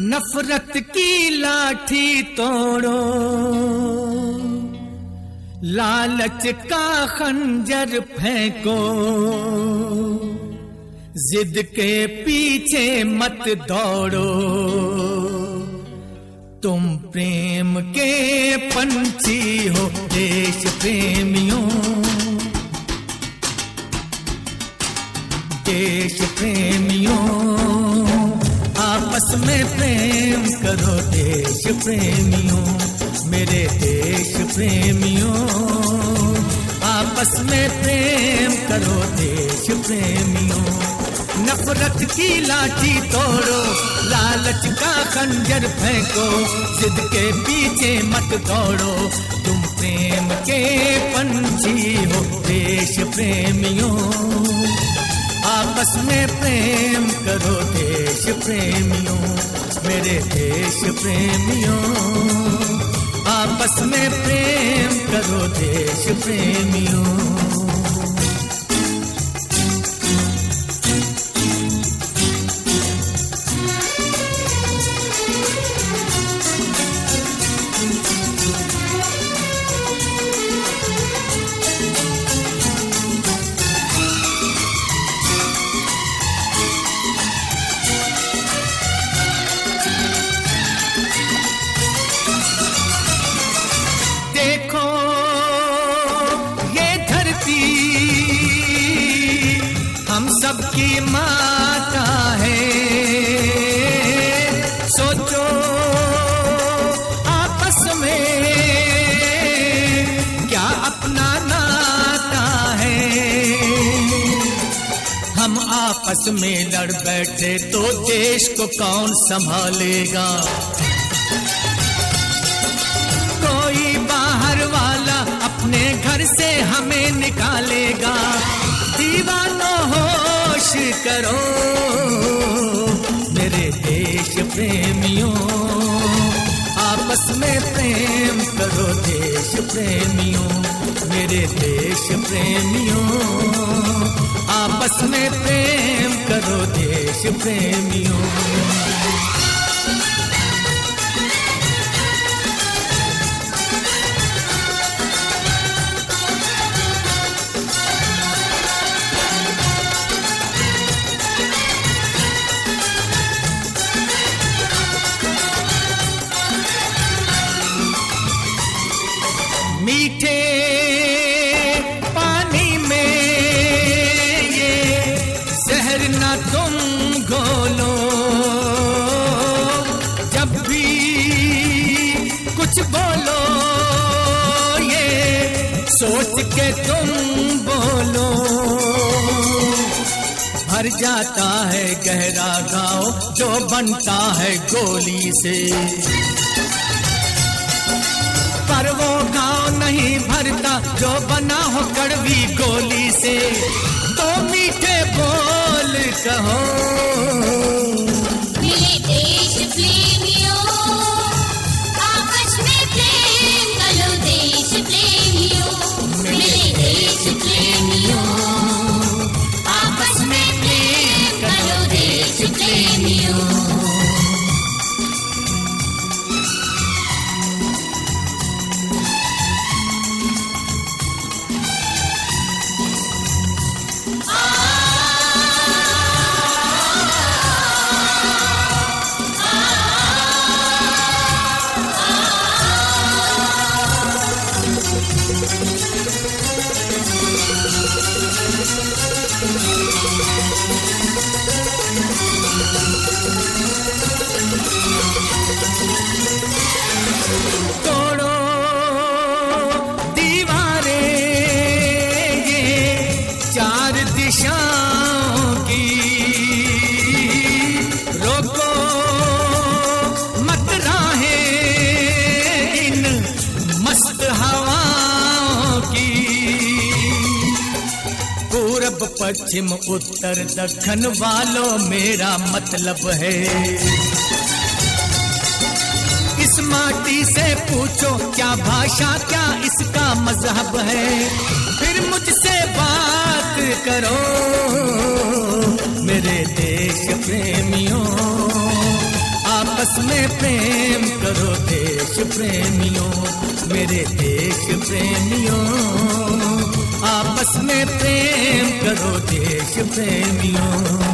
नफरत की लाठी तोड़ो। लालच का खंजर फेंको। जिद के पीछे मत दौड़ो। तुम प्रेम के पंछी हो, देश प्रेमियों। देश प्रेमियों। आपस में प्रेम करो देश प्रेमियों, मेरे देश प्रेमियों। आपस में प्रेम करो देश प्रेमियों। नफरत की लाठी तोड़ो, लालच का खंजर फेंको, जिद के पीछे मत दौड़ो। तुम प्रेम के पंछी हो देश प्रेमियों। आपस में प्रेम करो प्रेमियों मेरे देश प्रेमियों। आपस में प्रेम करो देश प्रेमियों। सबकी माता है। सोचो, आपस में क्या अपना नाता है? हम आपस में लड़ बैठे तो देश को कौन संभालेगा? कोई बाहर वाला अपने घर से हमें निकालेगा। होश करो, मेरे देश प्रेमियों। आपस में प्रेम करो, देश प्रेमियों, मेरे देश प्रेमियों। आपस में प्रेम करो, देश प्रेमियों। बोलो, ये सोच के तुम बोलो। भर जाता है गहरा गाँव, जो बनता है गोली से। पर वो गाँव नहीं भरता, जो बना हो कड़वी गोली से। पश्चिम उत्तर दक्षिण वालों मेरा मतलब है। इस माटी से पूछो क्या भाषा, क्या इसका मज़हब है? फिर मुझसे बात करो, मेरे देश प्रेमियों। आपस में प्रेम करो देश प्रेमियों, मेरे देश प्रेमियों। आपस में प्रेम करो देश प्रेमियों।